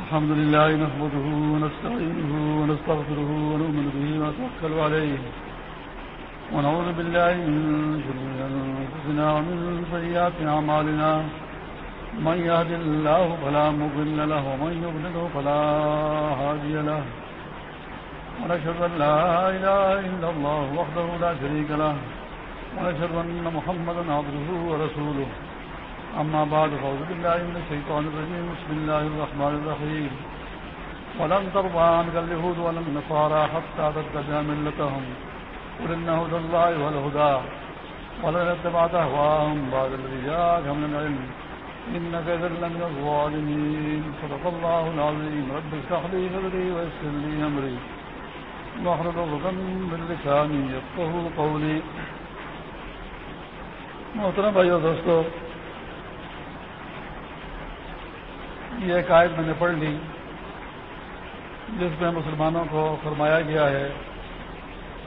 الحمد لله نحمده ونستعينه ونستغفره ونؤمن به ونتوكل عليه ونعوذ بالله من شرور أنفسنا ومن سيئات أعمالنا من يهد الله فلا مضل له ومن يضلل فلا هادي له ونشهد أن لا إله إلا الله وحده لا شريك له ونشهد أن محمدا عبده ورسوله أما بعد فأعوذ بالله من الشيطان الرجيم بسم الله الرحمن الرحيم ولن ترضى عنك اليهود ولا النصارى حتى تتبع ملتهم. قل إن هدى الله هو الهدى. ولن اتبعت أهواءهم بعد الذي جاءك من العلم. إنك إذا لمن الظالمين. صدق الله العظيم. رب اشرح لي صدري ويسر لي أمري. واحلل عقدة من لساني يفقهوا قولي. محترم بھائیو، دوستو یہ ایک آیت میں نے پڑھ لی، جس میں مسلمانوں کو فرمایا گیا ہے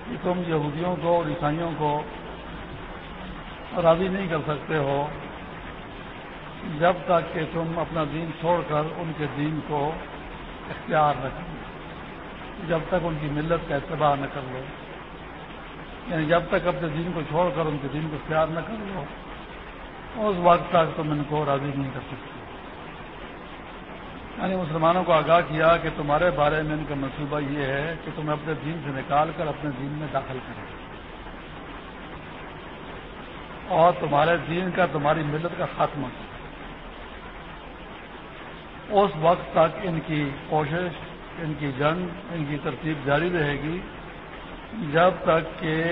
کہ تم یہودیوں کو اور عیسائیوں کو راضی نہیں کر سکتے ہو جب تک کہ تم اپنا دین چھوڑ کر ان کے دین کو اختیار رکھو جب تک ان کی ملت کا اتباع نہ کر لو۔ یعنی جب تک اپنے دین کو چھوڑ کر ان کے دین کو اختیار نہ کر لو، اس وقت تک تم ان کو راضی نہیں کر سکتے۔ یعنی مسلمانوں کو آگاہ کیا کہ تمہارے بارے میں ان کا منصوبہ یہ ہے کہ تمہیں اپنے دین سے نکال کر اپنے دین میں داخل کریں اور تمہارے دین کا، تمہاری ملت کا خاتمہ۔ کریں اس وقت تک ان کی کوشش، ان کی جنگ، ان کی ترتیب جاری رہے گی۔ جب تک کہ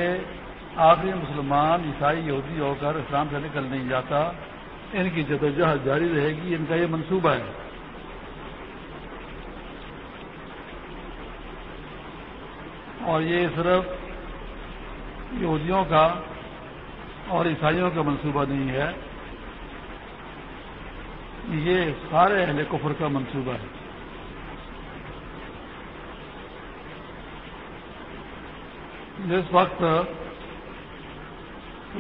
آخری مسلمان، عیسائی، یہودی ہو کر اسلام سے نکل نہیں جاتا، ان کی جدوجہد جاری رہے گی، ان کا یہ منصوبہ ہے۔ اور یہ صرف یہودیوں کا اور عیسائیوں کا منصوبہ نہیں ہے، یہ سارے اہل کفر کا منصوبہ ہے۔ جس وقت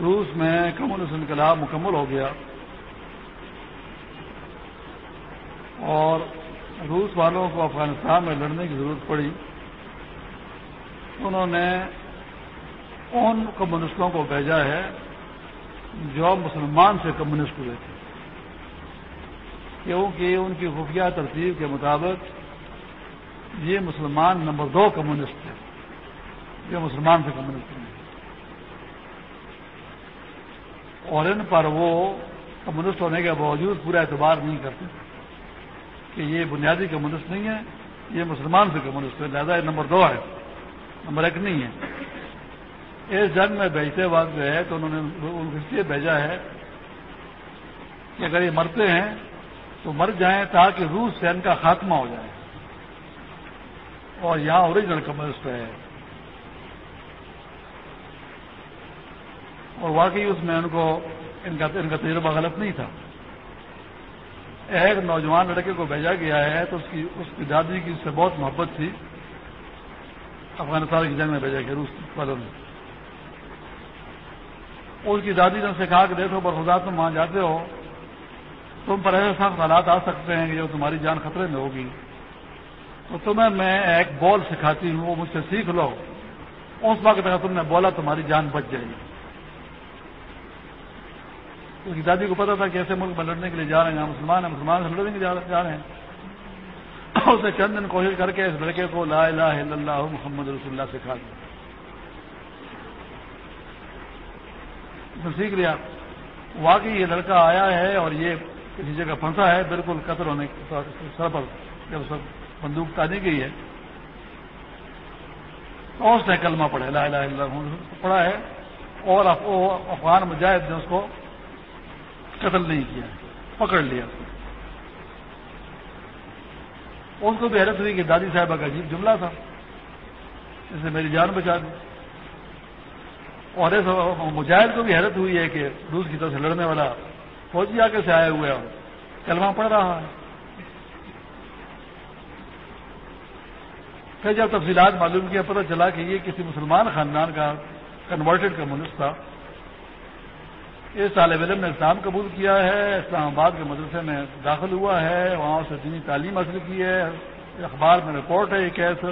روس میں کمیونسٹ انقلاب مکمل ہو گیا اور روس والوں کو افغانستان میں لڑنے کی ضرورت پڑی انہوں نے ان کمیونسٹوں کو بھیجا ہے جو مسلمان سے کمیونسٹ ہوئے تھے۔ کیونکہ ان کی خفیہ ترتیب کے مطابق یہ مسلمان نمبر دو کمیونسٹ تھے، جو مسلمان سے کمیونسٹ ہیں اور ان پر وہ کمیونسٹ ہونے کے باوجود پورا اعتبار نہیں کرتے کہ یہ بنیادی کمیونسٹ نہیں ہے، یہ مسلمان سے کمیونسٹ ہے لہٰذا یہ نمبر دو ہے۔ نمبر ایک نہیں ہے اس جنگ میں بھیجتے وقت جو ہے تو انہوں نے ان کو اس لیے بھیجا ہے کہ اگر یہ مرتے ہیں تو مر جائیں تاکہ روس سے ان کا خاتمہ ہو جائے۔ اور یہاں اوریجنل کمیونسٹ ہے۔ اور واقعی اس میں ان کو ان کا ان کا تجربہ غلط نہیں تھا۔ ایک نوجوان لڑکے کو بھیجا گیا ہے تو اس کی اس کی دادی کی اس سے بہت محبت تھی۔ افغانستان کی جنگ میں بھیجا گیا روس والوں نے اس کی دادی نے اسے کہا کہ دیکھو خدا تم وہاں جاتے ہو، تم پر ایسے سخت حالات آ سکتے ہیں کہ جو تمہاری جان خطرے میں ہوگی۔ تو تمہیں میں ایک بال سکھاتی ہوں، وہ مجھ سے سیکھ لو۔ اس وقت اگر تم نے بولا تمہاری جان بچ جائے گی۔ اس کی دادی کو پتا تھا کہ ایسے ملک میں لڑنے کے لیے جا رہے ہیں مسلمان ہیں، مسلمان سے لڑنے کے لیے جا رہے ہیں۔ اسے چند دن کوشش کر کے اس لڑکے کو لا الہ الا اللہ محمد رسول اللہ سکھا دیا۔ سیکھ لیا۔ واقعی یہ لڑکا آیا ہے اور یہ کسی جگہ پھنسا ہے، بالکل قطر ہونے سر پر جب سب بندوق تانی گئی ہے۔ اور اس نے کلمہ پڑھا، لا الہ الا اللہ۔ پڑھا ہے اور افغان مجاہد نے اس کو قتل نہیں کیا، پکڑ لیا۔ اس کو بھی حیرت ہوئی کہ دادی صاحبہ کا عجیب جملہ تھا۔ اس نے میری جان بچا دی۔ اور مجاہد کو بھی حیرت ہوئی ہے کہ روس کی طرف سے لڑنے والا فوجی آ کے سے آئے ہوئے اور کلمہ پڑھ رہا ہے۔ پھر جب تفصیلات معلوم کیا، پتہ چلا کہ یہ کسی مسلمان خاندان کا کنورٹڈ کمیونسٹ تھا۔ اس طالب علم نے اسلام قبول کیا ہے، اسلام آباد کے مدرسے میں داخل ہوا ہے، وہاں سے دینی تعلیم حاصل کی ہے، اخبار میں رپورٹ ہے یہ کیس۔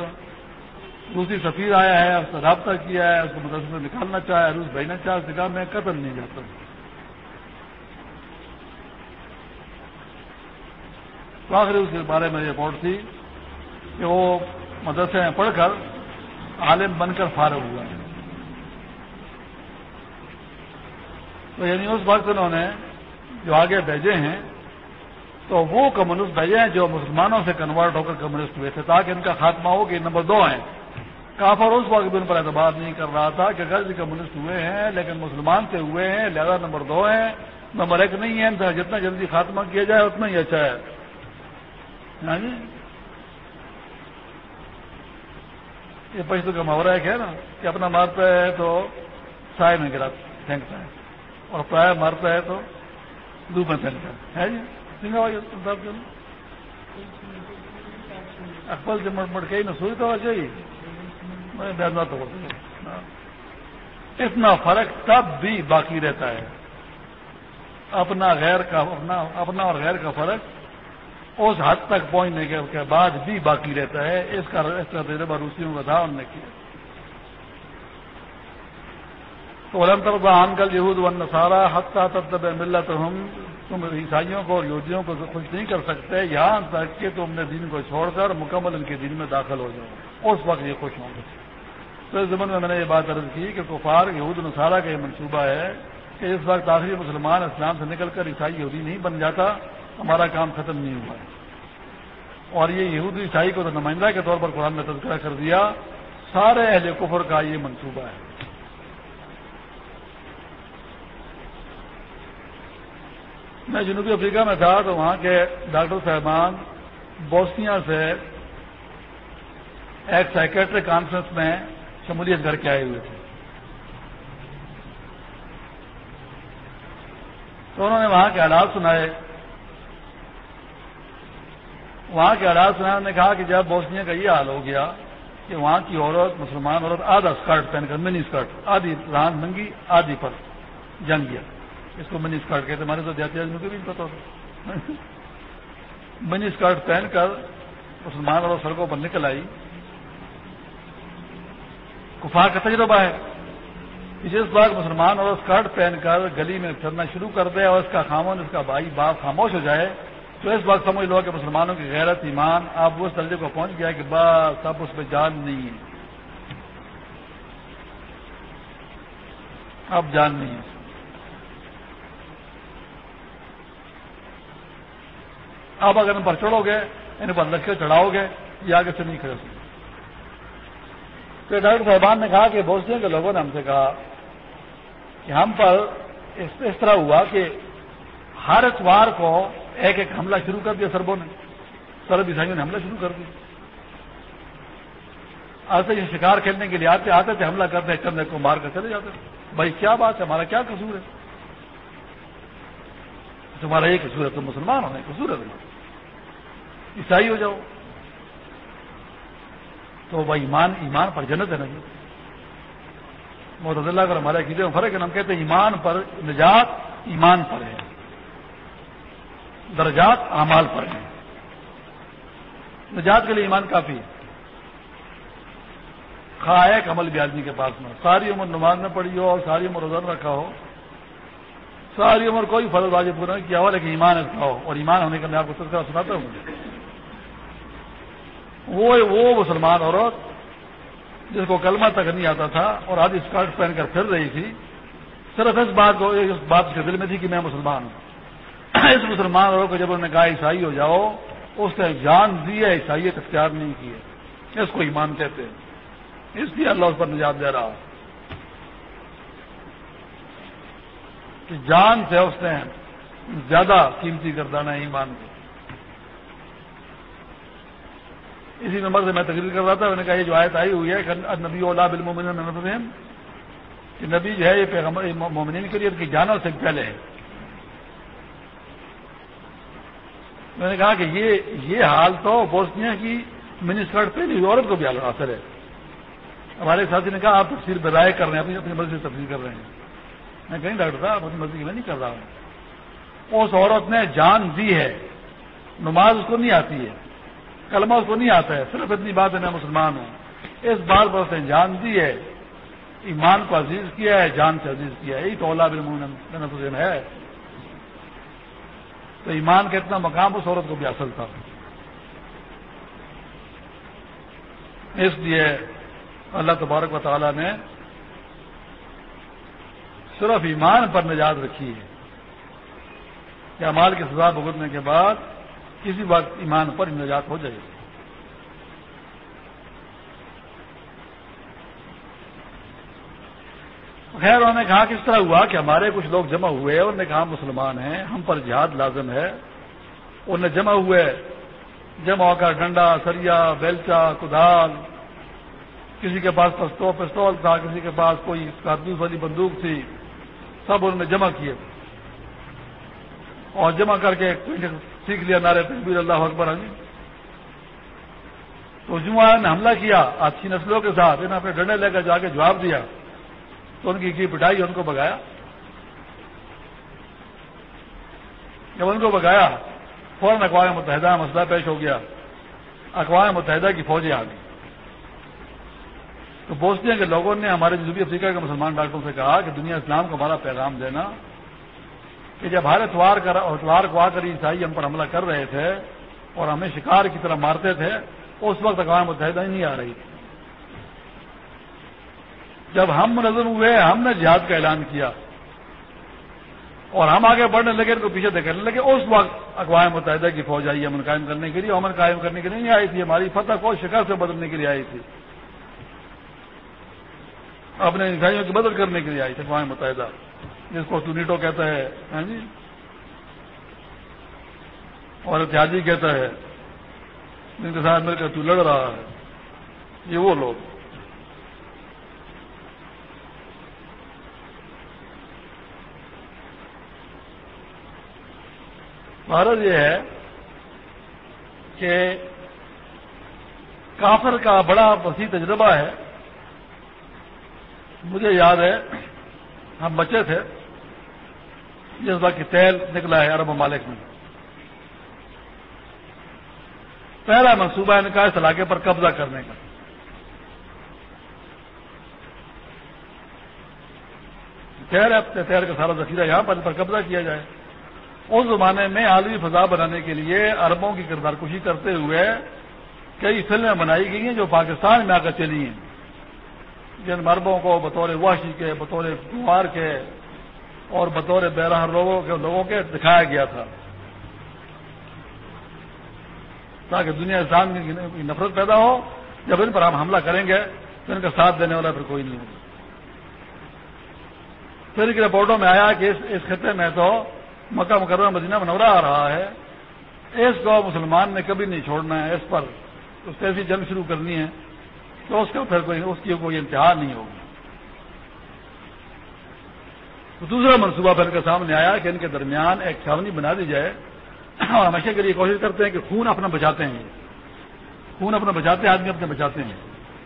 دوسری سفیر آیا ہے، اس سے رابطہ کیا ہے، اس کو مدرسے سے نکالنا چاہے روس بھیجنا چاہے کہا میں قتل نہیں جاتا تو آخری اس کے بارے میں رپورٹ تھی کہ وہ مدرسے میں پڑھ کر عالم بن کر فارغ ہوا۔ ہے تو یعنی اس وقت انہوں نے جو آگے بھیجے ہیں، تو وہ کمیونسٹ بھیجے ہیں جو مسلمانوں سے کنورٹ ہو کر کمیونسٹ ہوئے تھے، تاکہ ان کا خاتمہ ہو کہ نمبر دو ہیں۔ کافر اس وقت بھی ان پر اعتبار نہیں کر رہا تھا کہ غرض کمیونسٹ ہوئے ہیں، لیکن مسلمان سے ہوئے ہیں، لہذا نمبر دو ہیں۔ نمبر ایک نہیں ہے جتنا جلدی خاتمہ کیا جائے اتنا ہی اچھا ہے۔ ہاں جی؟ یہ پیسوں کا محاورہ ایک ہے نا، کہ اپنا مارتا ہے تو سائے میں گرا پھینکتا ہے۔ اور پرایا مرتا ہے تو دھوپ میں پھینکتا ہے جی؟ سنگا بھائی اکبل سے مٹ مٹ کے نہ سوئی تو چاہیے میں تو اتنا فرق تب بھی باقی رہتا ہے۔ اپنا غیر کا اپنا اپنا اور غیر کا فرق اس حد تک پہنچنے کے بعد بھی باقی رہتا ہے۔ اس کا اس کا تجربہ روسیوں کا تھا، انہوں نے کیا۔ تو علم تربان کل یہود و نصارہ حتہ تب ملت ہم تم عیسائیوں کو اور یہودیوں کو خوش نہیں کر سکتے. یہاں تک کہ تم نے دین کو چھوڑ کر مکمل ان کے دین میں داخل ہو جاؤ. اس وقت یہ خوش ہوں گے. تو اس زمن میں میں نے یہ بات عرض کی کہ کفار، یہود نصارہ کا یہ منصوبہ ہے کہ اس وقت آخری مسلمان اسلام سے نکل کر عیسائی یہودی نہیں بن جاتا. ہمارا کام ختم نہیں ہوا ہے. اور یہ یہود عیسائی کو تو نمائندہ کے طور پر قرآن میں تذکرہ کر دیا. سارے اہل کفر کا یہ منصوبہ ہے. میں جنوبی افریقہ میں تھا تو وہاں کے ڈاکٹر صاحبان بوسنیا سے ایک سائکیٹرک کانفرنس میں شمولیت کر کے آئے ہوئے تھے۔ تو انہوں نے وہاں کے حالات سنائے۔ وہاں کے حالات سنائے، انہوں نے کہا کہ جب بوسنیا کا یہ حال ہو گیا کہ وہاں کی عورت، مسلمان عورت آدھا اسکرٹ پہن کر منی اسکرٹ آدھی ران منگی آدھی پر جنگ گیا اس کو منی اسکرٹ کہتے ہمارے تو جاتی آدمی کو بھی پتا ہوتا۔ منی اسکرٹ پہن کر مسلمان اور سڑکوں پر نکل آئی۔ کفار کا تجربہ ہے۔ جس بار مسلمان اور اسکرٹ پہن کر گلی میں پھرنا شروع کر دے اور اس کا خامون، اس کا بھائی باپ خاموش ہو جائے۔ تو اس بات سمجھ لو کہ مسلمانوں کی غیرت، ایمان آپ اس درجے کو پہنچ گیا کہ بس اب اس پہ جان نہیں ہے۔ اب جان نہیں ہے۔ آپ اگر ان پر چڑھو گے یعنی ان پر لکھے چڑھاؤ گے، یہ آگے سے نہیں کھڑے سکتے تو ڈاکٹر صاحبان نے کہا کہ بوسنیا کے لوگوں نے ہم سے کہا کہ ہم پر اس طرح ہوا کہ ہر اتوار کو ایک ایک حملہ شروع کر دیا سربوں نے۔ سرب عیسائیوں نے حملہ شروع کر دیا۔ ایسے یہ شکار کھیلنے کے لیے آتے آتے تھے، حملہ کرتے چند کو مار کر چلے جاتے۔ تھے بھائی، کیا بات ہے؟ ہمارا کیا قصور ہے؟ تمہارا یہ قصور ہے، تم مسلمان ہونے قصور ہے تمہارا۔ عیسائی ہو جاؤ۔ تو وہ ایمان ایمان پر جنت ہے نا جی۔ محمد اللہ کر ہمارے عقیدے میں فرق ہے، ہم کہتے ہیں ایمان پر نجات ایمان پر ہے۔ درجات اعمال پر ہیں۔ نجات کے لیے ایمان کافی ہے۔ ایک عمل بھی آدمی کے پاس میں ساری عمر نماز میں پڑھی ہو اور ساری عمر روزہ رکھا ہو۔ ساری عمر کوئی فرض بازی پورا نہیں کیا ہوا لیکن ایمان رکھا ہو۔ اور ایمان ہونے کا میں آپ کو تذکرہ سناتا ہوں۔ مجھے وہ وہ مسلمان عورت جس کو کلمہ تک نہیں آتا تھا اور آدھی اسکرٹ پہن کر پھر رہی تھی، صرف اس بات کو، اس بات کے دل میں تھی کہ میں مسلمان ہوں۔ اس مسلمان عورت کو جب انہوں نے کہا، عیسائی ہو جاؤ، اس نے جان دی ہے عیسائیت اختیار نہیں کی ہے۔ اس کو ایمان کہتے ہیں۔ اس لیے اللہ اس پر نجات دے رہا کہ جان سے اس نے زیادہ قیمتی کردانا ایمان کو اسی نمبر سے میں تقریر کر رہا تھا، میں نے کہا یہ جو آیت آئی ہوئی ہے نبی اولا بالمومن کہ نبی جو ہے یہ پیغمبر مومنین کے لیے ان کی جانوں سے پہلے ہے۔ میں نے کہا کہ یہ یہ حال تو بوسنیا کی منسٹر پہ نہیں عورت کو بھی اثر ہے۔ ہمارے ساتھی نے کہا، آپ تفصیل برائے کر رہے ہیں، اپنی اپنی مرضی سے تفصیل کر رہے ہیں۔ میں کہیں ڈاکٹر صاحب، اپنی مرضی میں نہیں کر رہا ہوں۔ اس عورت نے جان دی ہے، نماز اس کو نہیں آتی ہے۔ کلمہ اس کو نہیں آتا ہے، صرف اتنی بات ہے، میں مسلمان ہوں۔ اس بار پر اس نے جان دی ہے، ایمان کو عزیز کیا ہے، جان سے عزیز کیا ہے۔ یہی تو اولا حسین ہے۔ تو ایمان کا اتنا مقام اس عورت کو بھی اصل تھا۔ اس لیے اللہ تبارک و تعالیٰ نے صرف ایمان پر نجات رکھی ہے۔ کہ امال کی سزا بھگتنے کے بعد کسی وقت ایمان پر نجات ہو جائے خیر، انہوں نے کہا کس طرح ہوا کہ ہمارے کچھ لوگ جمع ہوئے، انہوں نے کہا مسلمان ہیں، ہم پر جہاد لازم ہے۔ انہوں نے جمع ہوئے، جمع ہو کر ڈنڈا، سریا، بیلچا، کدال، کسی کے پاس پستول تھا، کسی کے پاس کوئی کارتوس والی بندوق تھی، سب انہوں نے جمع کیے۔ اور جمع کر کے سیکھ لیا نعرے تکبیر اللہ اکبر علی تو جمعہ نے حملہ کیا اچھی نسلوں کے ساتھ انہیں اپنے ڈنڈے لے کر جا کے جواب دیا۔ تو ان کی کی پٹائی ان کو بگایا۔ جب ان کو بگایا، فوراً اقوام متحدہ مسئلہ پیش ہو گیا۔ اقوام متحدہ کی فوجیں آ گئی تو بوسنیا کے لوگوں نے ہمارے جنوبی افریقہ کے مسلمان ڈاکٹروں سے کہا کہ دنیا اسلام کو ہمارا پیغام دینا۔ کہ جب ہر اتوار اتوار کو آ کر عیسائی ہم پر حملہ کر رہے تھے اور ہمیں شکار کی طرح مارتے تھے، اس وقت اقوام متحدہ ہی نہیں آ رہی تھی۔ جب ہم منظم ہوئے، ہم نے جہاد کا اعلان کیا اور ہم آگے بڑھنے لگے ان کو پیچھے دیکھنے لگے، اس وقت اقوام متحدہ کی فوج آئی امن قائم کرنے کے لیے، امن قائم کرنے کے لیے نہیں آئی تھی۔ ہماری فتح کو شکر سے بدلنے کے لیے آئی تھی۔ اپنے عیسائیوں کی مدد کرنے کے لیے آئی تھی اقوام متحدہ۔ جس کو سونیٹو کہتا ہے ہاں جی؟ اور اتحادی کہتا ہے، جن کے ساتھ مل کر تو لڑ رہا ہے، یہ وہ لوگ۔ بھارت یہ ہے کہ کافر کا بڑا وسیع تجربہ ہے۔ مجھے یاد ہے، ہم بچے تھے۔ جس وقت تیل نکلا ہے عرب ممالک میں۔ پہلا منصوبہ ان کا اس علاقے پر قبضہ کرنے کا۔ تیر ہے تیر کا سارا ذخیرہ یہاں پر پر قبضہ کیا جائے۔ اس زمانے میں عالمی فضا بنانے کے لیے عربوں کی کردار کشی کرتے ہوئے کئی فلمیں بنائی گئی ہیں جو پاکستان میں آ کر چلی ہیں۔ جن مربوں کو بطور واشی کے، بطور کمار کے اور بطور بیرہ لوگوں کے لوگوں کے دکھایا گیا تھا۔ تاکہ دنیا انسان کی نفرت پیدا ہو، جب ان پر ہم حملہ کریں گے، تو ان کا ساتھ دینے والا پھر کوئی نہیں ہوگا۔ پھر ایک رپورٹوں میں آیا کہ اس خطے میں تو مکہ مکرمہ مدینہ منورہ آ رہا ہے۔ اس کو مسلمان نے کبھی نہیں چھوڑنا ہے، اس پر اس سے ایسی جنگ شروع کرنی ہے تو اس کا پھر کوئی اس کی کوئی انتہا نہیں ہوگی۔ تو دوسرا منصوبہ پھر کے سامنے آیا کہ ان کے درمیان ایک چھاونی بنا دی جائے اور ہمیشہ کے لیے کوشش کرتے ہیں کہ خون اپنا بچاتے ہیں۔ خون اپنا بچاتے ہیں، آدمی اپنے بچاتے ہیں۔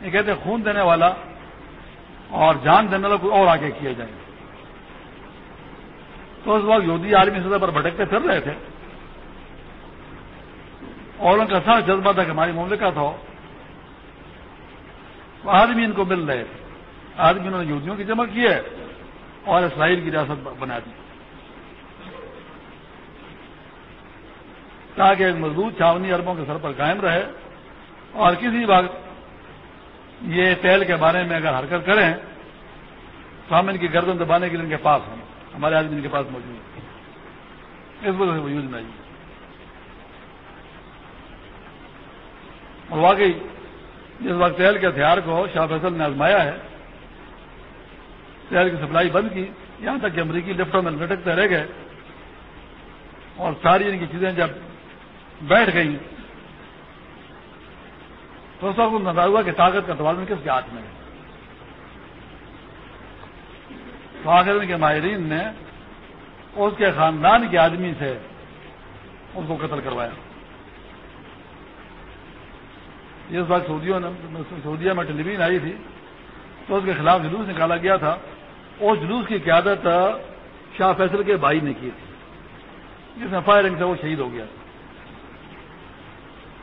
یہ کہتے ہیں خون دینے والا اور جان دینے والا کوئی اور آگے کیا جائے۔ تو اس وقت یہودی عالمی سطح پر بھٹکتے پھر رہے تھے۔ اور ان کا سا جذبہ تھا کہ ہماری مملکت ہو۔ آدمی ان کو مل رہے۔ تھے آدمی انہوں نے یہودیوں کی جمع کی ہے۔ اور اسرائیل کی ریاست بنا دی۔ تاکہ ایک مضبوط چھاونی اربوں کے سر پر قائم رہے۔ اور کسی وقت یہ تیل کے بارے میں اگر حرکت کریں، تو ہم ان کی گردن دبانے کے لیے ان کے پاس ہوں۔ ہمارے آدمی ان کے پاس موجود ہے اس وجہ سے وہ یوز نہیں اور واقعی، جس وقت تیل کے ہتھیار کو شاہ فیصل نے آزمایا ہے تیل کی سپلائی بند کی، یہاں تک کہ امریکی لفٹوں میں لٹکتے رہ گئے۔ اور ساری ان کی چیزیں جب بیٹھ گئی تو اس وقت نظر ہوا کہ طاقت کا توازن کس کے ہاتھ میں ہے۔ تو آخر کے ماہرین نے اس کے خاندان کے آدمی سے اس کو قتل کروایا۔ جس وقت سعودیوں نے، سعودیہ میں ٹیلی ویژن آئی تھی، تو اس کے خلاف جلوس نکالا گیا تھا۔ اس جلوس کی قیادت شاہ فیصل کے بھائی نے کی تھی۔ جس میں فائرنگ سے وہ شہید ہو گیا۔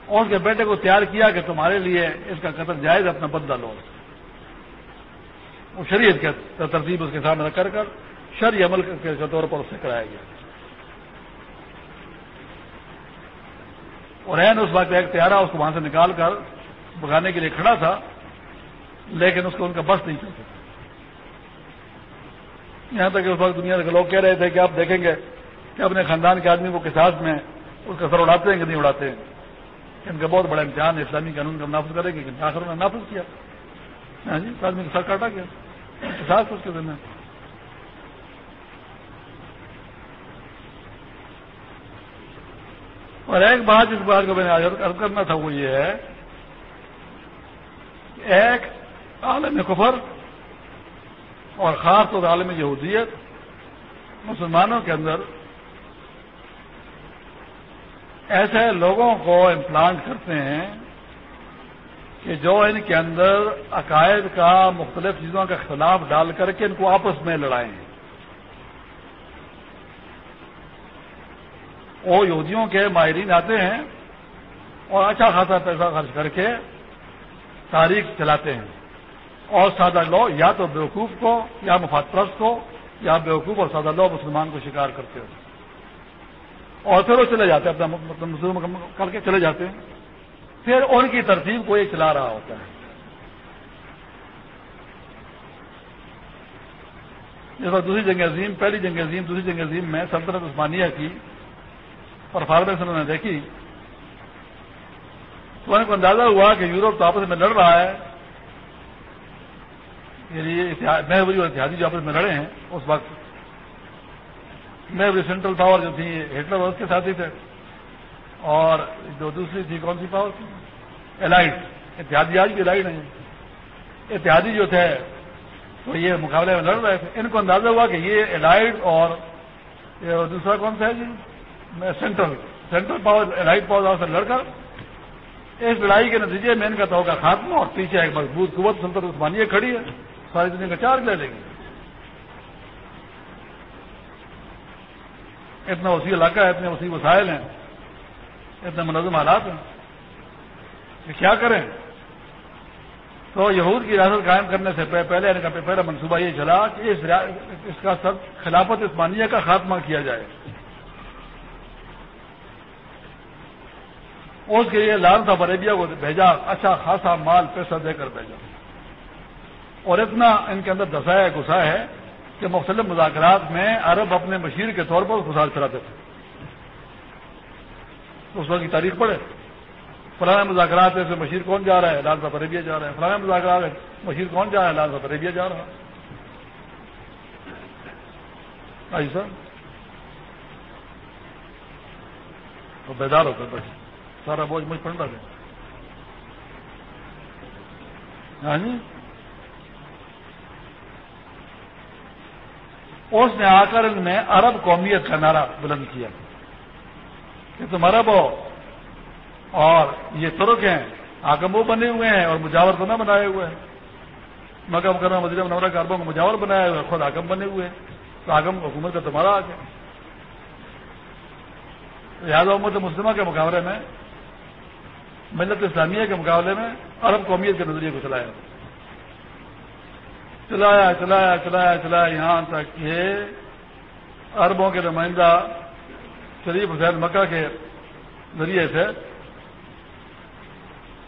اور اس کے بیٹے کو تیار کیا کہ تمہارے لیے اس کا قتل جائز اپنا بدلہ لو۔ وہ شریعت کے ترتیب اس کے سامنے کر کر شرعی عمل کے طور پر اسے کرایا گیا۔ اور این اس وقت ایک تیارہ اس کو وہاں سے نکال کر بگانے کے لیے کھڑا تھا، لیکن اس کو ان کا بس نہیں چل سکتا یہاں تک کہ اس وقت دنیا کے لوگ کہہ رہے تھے کہ آپ دیکھیں گے کہ اپنے خاندان کے آدمی کو کساس میں اس کا سر اڑاتے ہیں کہ نہیں اڑاتے ہیں۔ ان کا بہت بڑا امتحان ہے، اسلامی قانون کا نافذ کرے گی آخر نے نافذ کیا۔ ہاں جی آدمی کا سر کاٹا گیا۔ کساس اس کے دن اور ایک بات جس بات کو میں نے عرض کرنا تھا، وہ یہ ہے ایک عالم کفر اور خاص طور عالم یہودیت مسلمانوں کے اندر ایسے لوگوں کو امپلانٹ کرتے ہیں کہ جو ان کے اندر عقائد کا مختلف چیزوں کا اختلاف ڈال کر کے ان کو آپس میں لڑائیں۔ وہ یہودیوں کے ماہرین آتے ہیں اور اچھا خاصا پیسہ خرچ کر کے تاریخ چلاتے ہیں۔ اور سادہ لو، یا تو بیوقوف کو، یا مفاد پرست کو، یا بیوقوف اور سادہ لو مسلمان کو شکار کرتے ہو۔ اور پھر وہ چلے جاتے ہیں، اپنا مطلب مسلم کر کے چلے جاتے ہیں۔ پھر ان کی ترتیب کو یہ چلا رہا ہوتا ہے۔ جیسا دوسری جنگ عظیم، پہلی جنگ عظیم، دوسری جنگ عظیم میں سلطنت عثمانیہ کی پرفارمنس انہوں نے دیکھی۔ تو ان کو اندازہ ہوا کہ یورپ تو آپس میں لڑ رہا ہے۔ یعنی محوری اور اتحادی جو آپس میں لڑے ہیں، اس وقت محوری سینٹرل پاور جو تھی، ہٹلر اس کے ساتھ ہی تھے۔ اور جو دوسری تھی، کون سی پاور تھی؟ الائٹ اتحادی، آج بھی الائٹ ہیں۔ اتحادی جو تھے تو یہ مقابلے میں لڑ رہے تھے۔ ان کو اندازہ ہوا کہ یہ الائٹ اور دوسرا کون سا ہے جی؟ Central central power allied power سے لڑ کر، اس لڑائی کے نتیجے میں ان کا تو کا خاتمہ اور پیچھے ایک مضبوط قوت سلطنت عثمانیہ کھڑی ہے۔ ساری دنیا کا چارج لے لیں گے۔ اتنا وسیع علاقہ ہے، اتنے وسیع وسائل ہیں، اتنے منظم حالات ہیں۔ کہ کیا کریں؟ تو یہود کی ریاست قائم کرنے سے پہلے پہلا منصوبہ یہ چلا کہ اس کا سب خلافت عثمانیہ کا خاتمہ کیا جائے۔ اس کے لیے لال صاحب عربیہ کو بھیجا اچھا خاصا مال پیسہ دے کر بھیجا۔ اور اتنا ان کے اندر دسایا گسا ہے کہ مختلف مذاکرات میں عرب اپنے مشیر کے طور پر خسار چلاتے تھے۔ اس وقت کی تاریخ پڑے فلاں مذاکرات سے مشیر کون جا رہا ہے؟ لال صاحب عربیہ جا رہا ہے۔ فلاں مذاکرات مشیر کون جا رہا ہے؟ لال صاحب عربیہ جا رہا ہے۔ سر تو بیدار ہو کر بس سارا بوجھ مجھ پڑ رہا ہے ہاں جی؟ اس نے آ کر ان میں عرب قومیت کا نعرہ بلند کیا۔ کہ تم عرب ہو۔ اور یہ ترک ہیں۔ آگم وہ بنے ہوئے ہیں اور مجاور تو نہ بنائے ہوئے ہیں۔ مکم کرنا وزیر منورہ کے عربوں کو مجاور بنایا ہوئے خود آگم بنے ہوئے ہیں۔ تو آگم حکومت کا تمہارا آ گیا لہٰذا امت مسلمہ کے مقابلے میں، ملت اسلامیہ کے مقابلے میں عرب قومیت کے نظریے کو چلایا۔ چلایا چلایا چلایا چلایا، یہاں تک کہ عربوں کے نمائندہ شریف حسین مکہ کے ذریعے سے،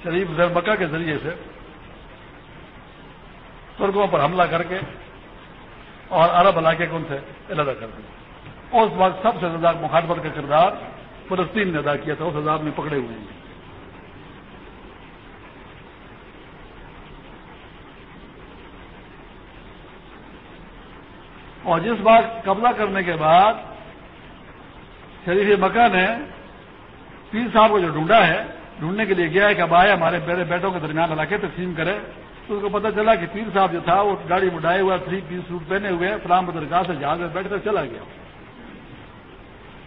شریف حسین مکہ کے ذریعے سے ترکوں پر حملہ کر کے اور عرب علاقے کو ان سے علیحدہ کر دیا۔ اس وقت سب سے زیادہ مخالفت کا کردار فلسطین نے ادا کیا تھا، اس عذاب میں پکڑے ہوئے ہیں۔ اور جس بار قبضہ کرنے کے بعد شریف مکہ نے پیر صاحب کو جو ڈھونڈا ہے، ڈھونڈنے کے لیے گیا ہے کہ اب آئے ہمارے میرے بیٹوں کے درمیان علاقے تقسیم کرے۔ تو اس کو پتا چلا کہ پیر صاحب جو تھا، وہ گاڑی مڈائے ہوا تھری پیس سوٹ پہنے ہوئے فلام بدرگاہ سے جہاز میں بیٹھ کر چلا گیا۔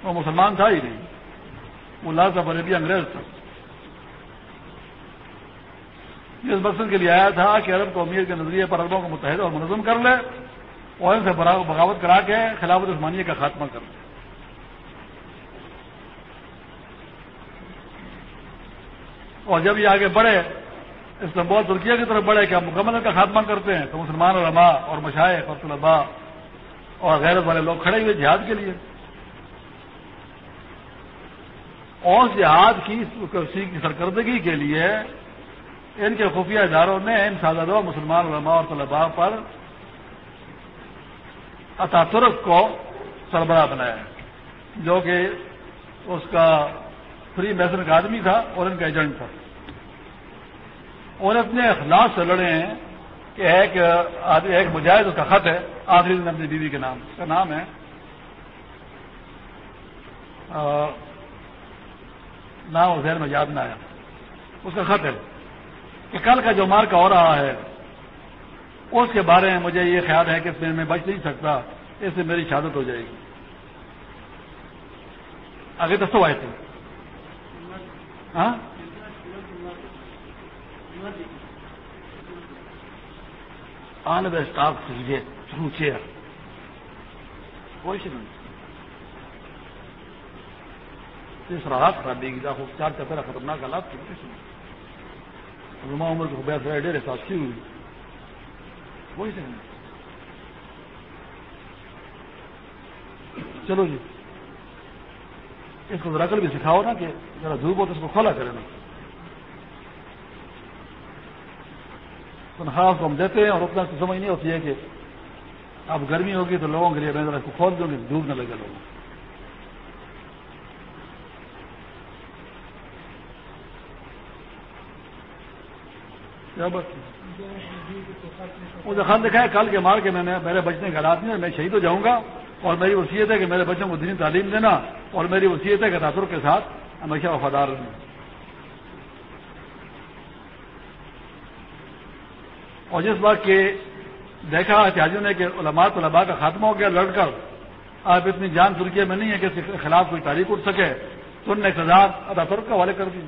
وہ مسلمان تھا ہی نہیں۔ وہ لال صاحب عربی انگریز تھا۔ جس مقصد کے لیے آیا تھا کہ عرب قومیت کے نظریے پر عربوں کو متحد اور منظم کر لے۔ اور ان سے بغاوت کرا کے خلافت عثمانیہ کا خاتمہ کر دیں اور جب یہ آگے بڑھے استنبول ترکیہ کی طرف بڑھے کہ ہم مکمل کا خاتمہ کرتے ہیں، تو مسلمان علماء اور مشاعر اور طلباء اور غیرت والے لوگ کھڑے ہوئے جہاد کے لیے۔ اور جہاد کی سرکردگی کے لیے ان کے خفیہ اداروں نے ان سازادوں مسلمان علماء اور طلباء پر اتاترک کو سربراہ بنایا جو کہ اس کا فری میسن کا آدمی تھا اور ان کا ایجنٹ تھا۔ اور اپنے اخلاق سے لڑے ہیں کہ ایک ایک مجاہد اس کا خط ہے، آخری دن اپنی بیوی کے نام اس کا نام ہے۔ نام ذہن میں یاد نہ آیا۔ اس کا خط ہے کہ کل کا جو مار کا ہو رہا ہے اس کے بارے میں مجھے یہ خیال ہے کہ اس میں میں بچ نہیں سکتا، اس سے میری شہادت ہو جائے گی۔ آگے دستوں آئے تھے ہاں؟ آن اسٹاف سیجیے تھرو چیئر کوئی اس راحت خرابی کی داخل چار چپیرا خطرناک حالات علماء عمر کو بیس ڈیر احساس کی ہوئی۔ کوئی سی چلو جی۔ اس کو ذرا کر بھی سکھاؤ نا کہ ذرا دھوپ ہو تو اس کو کھولا کرے نا۔ تنخواہ کو ہم دیتے ہیں اور اتنا سمجھ نہیں ہوتی ہے کہ اب گرمی ہوگی تو لوگوں کے لیے میں ذرا اس کو کھول دوں گی دھوپ نہ لگے لوگوں۔ کیا بات مجھے خان دکھا ہے، کل کے مار کے میں نے میرے بچنے کا حالات نہیں میں شہید ہو جاؤں گا۔ اور میری وصیت ہے کہ میرے بچوں کو دینی تعلیم دینا۔ اور میری وصیت ہے کہ تاثر کے ساتھ ہمیشہ وفادار رہنا۔ اور جس بات کے دیکھا اتحادیوں نے کہ علماء طلباء کا خاتمہ ہو گیا، لڑ کر آپ اتنی جان ترکیے میں نہیں ہے کہ اس کے خلاف کوئی تاریخ اٹھ سکے۔ تو انہوں نے اقتدار اداثر کے حوالے کر دی۔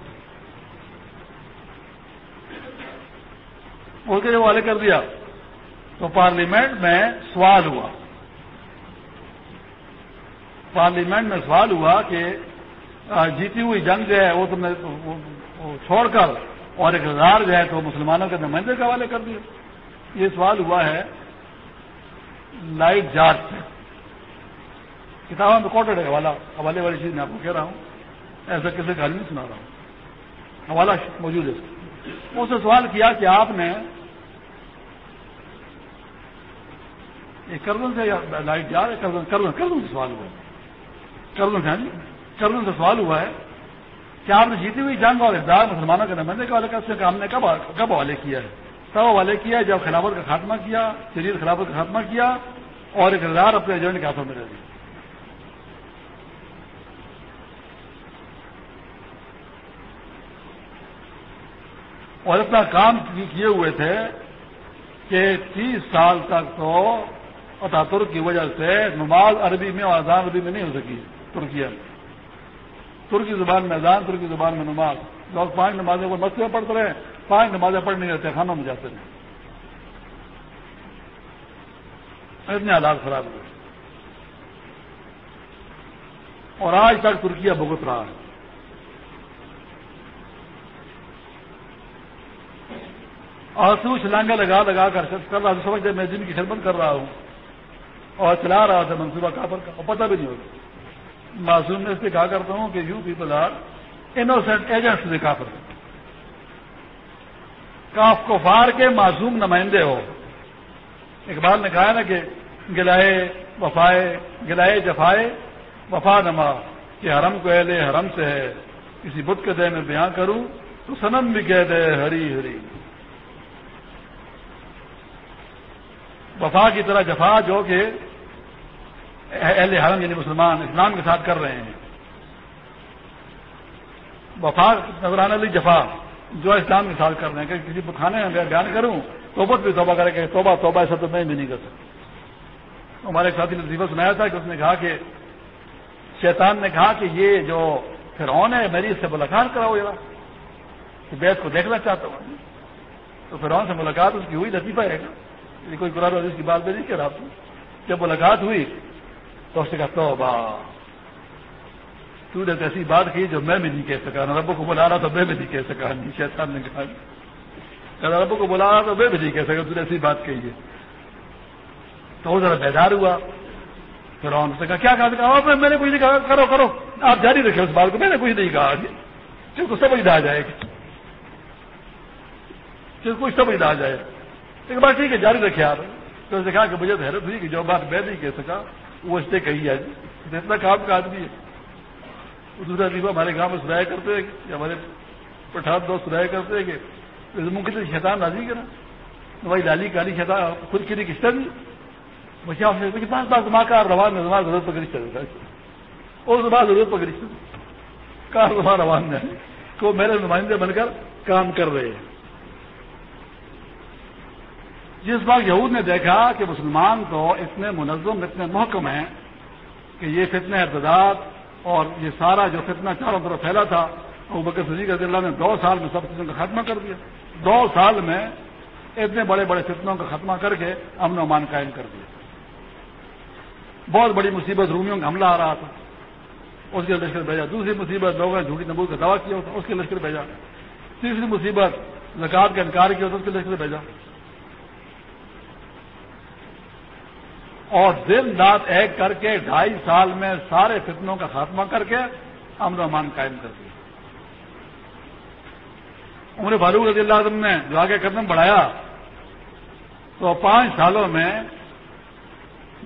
اس کے جب حوالے کر دیا تو پارلیمنٹ میں سوال ہوا۔ پارلیمنٹ میں سوال ہوا کہ جیتی ہوئی جنگ جو ہے وہ تم نے چھوڑ کر اور ایک ہزار جو ہے تو مسلمانوں کے نمائندے کے حوالے کر دیا۔ یہ سوال ہوا ہے، لائٹ جارج سے۔ کتابوں میں کوٹڈ ہے حوالہ، حوالے والی چیز میں آپ کو کہہ رہا ہوں۔ ایسا کسی کا نہیں سنا رہا ہوں۔ حوالہ موجود ہے۔ اس نے سوال کیا کہ آپ نے یہ سے لائٹ جار ہے کرزن کرزن سے سوال ہوا ہے۔ کرزن سے ہاں جی کرزن سے سوال ہوا ہے۔ کہ آپ نے جیتی ہوئی جنگ اور اقدار مسلمانوں کے نمائندے کے والے کا ہم نے کب کب حوالے کیا ہے؟ تب حوالے کیا جب خلافت کا خاتمہ کیا شریر خلافت کا خاتمہ کیا اور ایک اقدار اپنے ایجنٹ کے ہاتھوں میں رہ دیا اور اتنا کام کیے ہوئے تھے کہ تیس سال تک تو اتاتر کی وجہ سے نماز عربی میں اور اذان عربی میں نہیں ہو سکی ترکیہ میں۔ ترکی زبان میں اذان، ترکی زبان میں نماز۔ لوگ پانچ نمازیں وہ مسئلے پڑھتے رہے، پانچ نمازیں پڑھ نہیں رہتے، خانوں میں جاتے رہے۔ اتنے حالات خراب ہوئے۔ اور آج تک ترکیہ بھگت رہا ہے۔ اور سو لگا لگا کر کر رہا سمجھتے میں دن کی خدمت کر رہا ہوں۔ اور چلا رہا تھا منصوبہ کافر کا پتہ بھی نہیں ہوتا معصوم نے اس سے کہا کرتا ہوں کہ you people are innocent agents نے کافر۔ کاف کو فار کے معصوم نمائندے ہو۔ اقبال نے کہا نا کہ گلائے وفائے، گلائے جفائے، وفا نما، کہ حرم کو اہل حرم سے ہے۔ کسی بت کے دے میں بیاں کروں تو سنم بھی کہہ دے ہری ہری۔ وفا کی طرح جفا جو کہ اہل حرم یعنی مسلمان اسلام کے ساتھ کر رہے ہیں۔ وفا نظرانہ علی جفا جو اسلام کے ساتھ کر رہے ہیں کہ کسی کھانے میں بیان کروں، توبت بھی توبہ کرے کہ توبہ توبہ ایسا تو میں بھی نہیں کر سکتا۔ ہمارے ایک ساتھی نے لطیفہ سنایا تھا کہ اس نے کہا کہ شیطان نے کہا کہ یہ جو فرعون ہے میری اس سے ملاقات کراؤ ذرا کہ بیس کو دیکھنا چاہتا ہوں۔ تو فرعون سے ملاقات اس کی ہوئی، لطیفہ ہے۔ گا کوئی قرآن اس کی بات بھی نہیں کہہ رہا۔ جب ملاقات ہوئی تو اس نے کہا تو تو نے ایسی بات کی جو میں بھی نہیں کہہ سکا ربو کو بلا رہا تو میں بھی نہیں کہہ سکا۔ ہاں جی، نیچے صاحب نے کہا۔ ربو کو بلا رہا تو میں بھی نہیں کہہ سکا، تو نے ایسی بات کہی ہے۔ تو وہ ذرا بیدار ہوا۔ پھر نے کہا، کیا کہا؟ میں نے کچھ نہیں کہا، کرو کرو۔ آپ جاری رکھے اس بات کو۔ میں نے کچھ نہیں کہا۔ جی کو سمجھ نہ آ جائے۔ گی کچھ سمجھ نہ آ جائے۔ ایک بات ٹھیک ہے، جاری رکھے آپ۔ تو اس نے کہا کہ مجھے حیرت ہوئی کہ جو بات میں نہیں کہہ سکا وہ اس نے کہی ہے جی۔ اتنا کام کا آدمی ہے دوسرا دیوا ہمارے گاؤں میں سنایا کرتے ہیں کہ ہمارے پٹھان دوست سنایا کرتے ہیں کہ ممکن شیطان راضی کرا بھائی لالی کالی شیطان خود کے لیے کس طرح مجھے آپ سے پانچ بار زما کا روان ہے زما ضرورت پکڑی چلے اور زما ضرورت پکڑی چلے کار زما روان ہے۔ تو میرے نمائندے بن کر کام کر رہے ہیں۔ جس بار یہود نے دیکھا کہ مسلمان تو اتنے منظم، اتنے محکم ہیں کہ یہ فتنے ارتداد اور یہ سارا جو فتنہ چاروں طرف پھیلا تھا وہ بکر صدیق رضی اللہ نے دو سال میں سب چیزوں کا خاتمہ کر دیا۔ دو سال میں اتنے بڑے بڑے فتنوں کا خاتمہ کر کے امن و امان قائم کر دیا۔ بہت بڑی مصیبت رومیوں کا حملہ آ رہا تھا۔ اس کے لشکر بھیجا۔ دوسری مصیبت، لوگوں نے جھوٹی نبوت کا دعویٰ کیا ہوتا اس کے لشکر بھیجا۔ تیسری مصیبت زکات کا انکار کیا ہوتا اس کے لشکر بھیجا۔ اور دن رات ایک کر کے ڈھائی سال میں سارے فتنوں کا خاتمہ کر کے امن و امان قائم کر دیا۔ عمر فاروق رضی اللہ عنہ نے جو آگے قدم بڑھایا، تو پانچ سالوں میں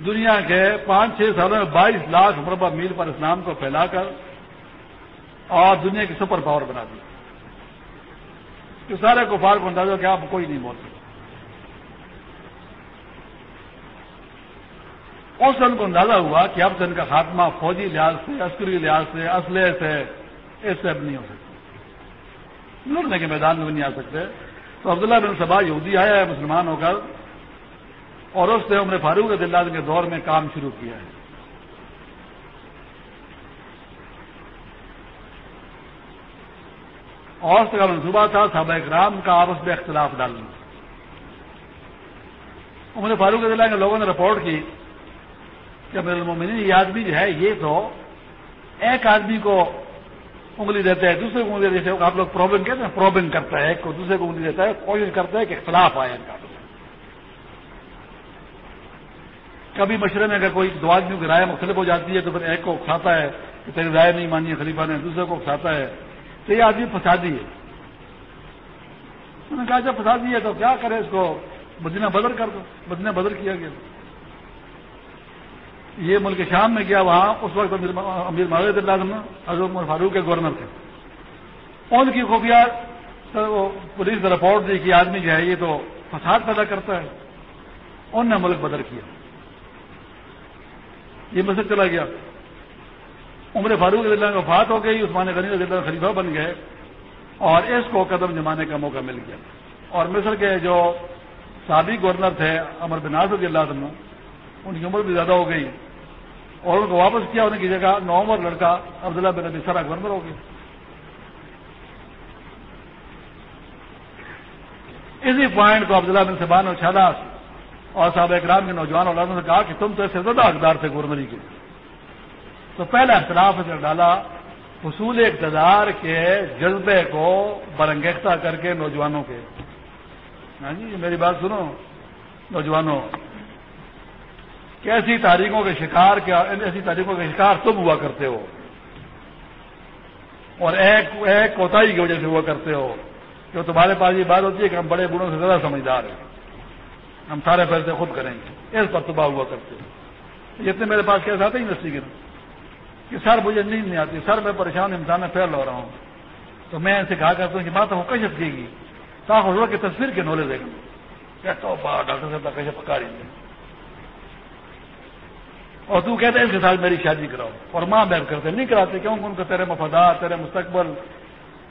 دنیا کے پانچ چھ سالوں میں بائیس لاکھ مربع میل پر اسلام کو پھیلا کر اور دنیا کی سپر پاور بنا دی۔ کہ سارے کفار کو اندازہ کہ آپ کوئی نہیں بول سکتے۔ اس ان کو اندازہ ہوا کہ اب سے ان کا خاتمہ فوجی لحاظ سے، عسکری لحاظ سے، اسلحے سے، اس سے اب نہیں ہو سکتا۔ لڑنے کے میدان میں بھی نہیں آ سکتے۔ تو عبداللہ بن صبا یہودی آیا ہے مسلمان ہو کر، اور اس نے عمر فاروق دلہ کے دور میں کام شروع کیا ہے۔ اور اس کا منصوبہ تھا صحابہ اکرام کا آپس میں اختلاف ڈالنا۔ عمر فاروق دلہ کے لوگوں نے رپورٹ کی کہ میرے المومنین یہ آدمی جو ہے، یہ تو ایک آدمی کو انگلی دیتا ہے، دوسرے کو انگلی دیتے ہیں آپ لوگ پرابلم کہتے ہیں پرابلم کرتا ہے، ایک کو دوسرے کو انگلی دیتا ہے، کوشش کرتا ہے کہ اختلاف آئے ان کا۔ کبھی مشورے میں اگر کوئی دو آدمیوں کی رائے مختلف ہو جاتی ہے، تو پھر ایک کو اکساتا ہے کہ تیری رائے نہیں مانی ہے، خلیفہ نے، دوسرے کو اکساتا ہے۔ تو یہ آدمی فسادی ہے۔ انہوں نے کہا، جب فسادی ہے تو کیا کرے اس کو؟ مدینہ بدر کر دو، مدینہ بدر کیا گیا۔ یہ ملک شام میں گیا وہاں، اس وقت امیر محرد اللہ حضرت عمر فاروق کے گورنر تھے۔ ان کی خفیہ پولیس نے رپورٹ دی کہ آدمی جو ہے یہ تو فساد پیدا کرتا ہے۔ ان نے ملک بدر کیا۔ یہ مسئلہ چلا گیا۔ عمر فاروق رضی اللہ وفات ہو گئی، عثمان غنی رضی اللہ خلیفہ بن گئے۔ اور اس کو قدم جمانے کا موقع مل گیا۔ اور مصر کے جو سابق گورنر تھے امر بناز رضی اللہ عنہ، ان کی عمر بھی زیادہ ہو گئی۔ اور ان کو واپس کیا ہونے کی جگہ نومبر لڑکا عبداللہ بن ابی سرا گورنر ہو گیا اسی پوائنٹ کو عبداللہ بن سبان اور شاداس اور صاحب اکرام کے نوجوان اولادوں نے کہا کہ تم تو ایسے زیادہ حقدار تھے گورنری کے۔ تو پہلا اختلاف اسے ڈالا، حصول اقتدار کے جذبے کو برنگیختہ کر کے نوجوانوں کے۔ ہاں جی میری بات سنو، نوجوانوں کیسی تاریخوں کے شکار کیا ایسی تاریخوں کے شکار تم ہوا کرتے ہو اور ایک ایک کوتاہی کی وجہ سے ہوا کرتے ہو جو تمہارے پاس یہ بات ہوتی ہے کہ ہم بڑے بوڑھوں سے زیادہ سمجھدار ہیں۔ ہم سارے فیصلے خود کریں گے۔ اس پر تباہ ہوا کرتے ہو۔ جتنے میرے پاس کیسے آتے ہی کے کہ سر مجھے نیند نہیں آتی، سر میں پریشان انسان میں پھیل ہو رہا ہوں۔ تو میں ان سے کہا کرتا ہوں کہ بات وہ کشف کی گی۔ صاف کی تصویر کے نولے دے گا تو ڈاکٹر صاحب کشف پکا رہی ہے اور تو کہتے ہیں اس کے ساتھ میری شادی کراؤ۔ اور ماں بہن کرتے نہیں کراتے، کیوں؟ ان کو تیرے مفادات، تیرے مستقبل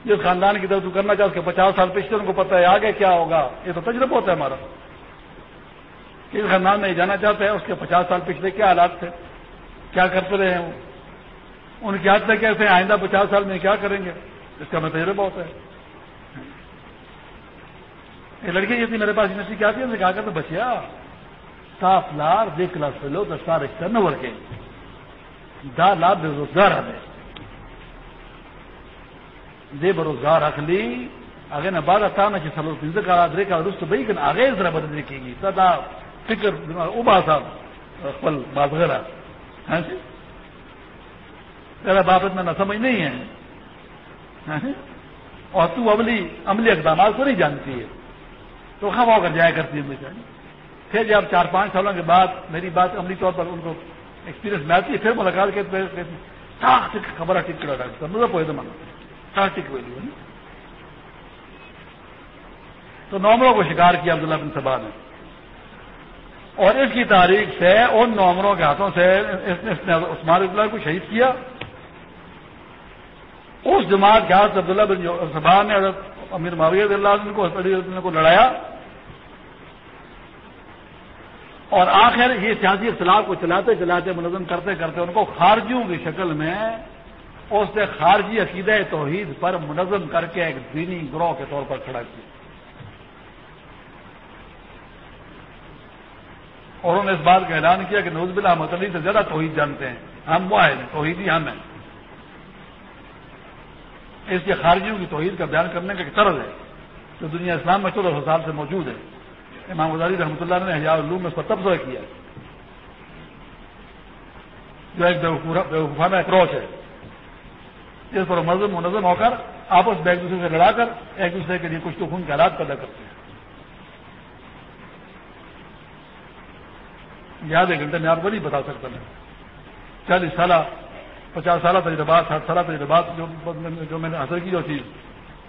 جس خاندان کی طرف تو کرنا چاہتے پچاس سال پچھلے ان کو پتا ہے آگے کیا ہوگا۔ یہ تو تجربہ ہوتا ہے ہمارا۔ کس خاندان میں جانا چاہتے ہیں اس کے پچاس سال پچھلے کیا حالات تھے؟ کیا کرتے رہے ہیں؟ وہ ان کی عادتیں کیسے آئندہ پچاس سال میں کیا کریں گے؟ اس کا میں تجربہ ہوتا ہے۔ یہ لڑکی جتنی میرے پاس یونیورسٹی کیا تھی کہا کرتے بچیا staff lar ridiculous fellows that start external working. دا لا بے روزگار ہے دے بروزگار اخلی اگر نہ بعد اتا نہ کہ سلو پنځه کا درې کا رست به کن اگے زرا بدل کیږي صدا فکر او با صاحب، خپل بازغرا ہاں جی؟ تیرا بابت میں نہ سمجھ نہیں ہے۔ ہاں جی؟ اور تو عملی عملی اقدامات کو نہیں جانتی ہے۔ تو خواہ کر جایا کرتی ہے مجھے پھر جب چار پانچ سالوں کے بعد میری بات عملی طور پر ان کو ایکسپیرینس میں آتی ہے، پھر ملاقات کے خبر ٹک کرا ڈاکٹر مجھے پوئے تو مانا ٹک تو نومروں کو شکار کیا عبداللہ بن سبا نے۔ اور اس کی تاریخ سے، ان نومروں کے ہاتھوں سے اس نے عثمان اللہ کو شہید کیا۔ اس جماعت کے ہاتھ سے عبداللہ بن سبا نے امیر معاویہ اللہ کو لڑایا۔ اور آخر یہ سیاسی اختلاف کو چلاتے چلاتے منظم کرتے کرتے ان کو خارجیوں کی شکل میں اس نے خارجی عقیدہ توحید پر منظم کر کے ایک دینی گروہ کے طور پر کھڑا کیا۔ اور انہوں نے اس بات کا اعلان کیا کہ نوز بلا متلی سے زیادہ توحید جانتے ہیں۔ ہم وہ ہیں، توحیدی ہم ہیں۔ اس لیے خارجیوں کی توحید کا بیان کرنے کا ایک طرز ہے جو دنیا اسلام میں چودہ سو سال سے موجود ہے۔ امام غزالی رحمۃ اللہ نے حجاب العلوم میں اس پر تبصرہ کیا جو ایک بیوقوفانہ اپروچ ہے۔ جس پر مذہب منظم ہو کر آپس میں ایک دوسرے سے لڑا کر ایک دوسرے کے لیے کچھ تو خون کے آلات پیدا کرتے ہیں۔ یاد ایک گھنٹے میں آپ کو نہیں بتا سکتا میں۔ چالیس سالہ، پچاس سالہ تجربات ساٹھ سالہ تجربات جو میں نے حاصل کی جو چیز۔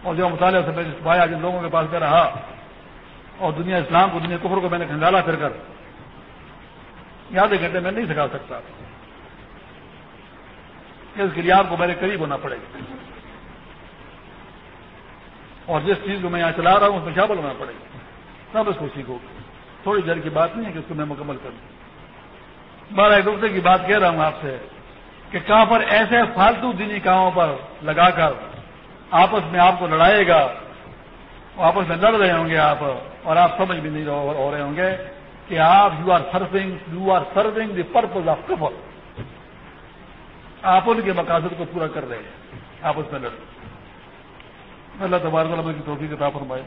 اور جو مطالعہ سے میں پایا، جن لوگوں کے پاس میں رہا اور دنیا اسلام کو دنیا کفر کو میں نے کھنگالا پھر کر۔ یاد ایک گھنٹے میں نہیں سکھا سکتا۔ اس کے لیے آپ کو میرے قریب ہونا پڑے۔ گا اور جس چیز کو میں یہاں چلا رہا ہوں، اس میں شامل ہونا پڑے۔ گا سب اس کو سیکھو۔ تھوڑی دیر کی بات نہیں ہے کہ اس کو میں مکمل کر دوں۔ بارہ ایک دوسرے کی بات کہہ رہا ہوں آپ سے کہ کہاں پر ایسے فالتو دینی کاموں پر لگا کر آپس میں آپ کو لڑائے گا، آپس میں لڑ رہے ہوں گے آپ۔ اور آپ سمجھ بھی نہیں ہو رہے ہوں گے کہ آپ you are serving you are serving the purpose of کفر آپ ان کے مقاصد کو پورا کر رہے ہیں. آپ اس میں لڑ اللہ تبارک علیہ کی توفیق عطا فرمائے.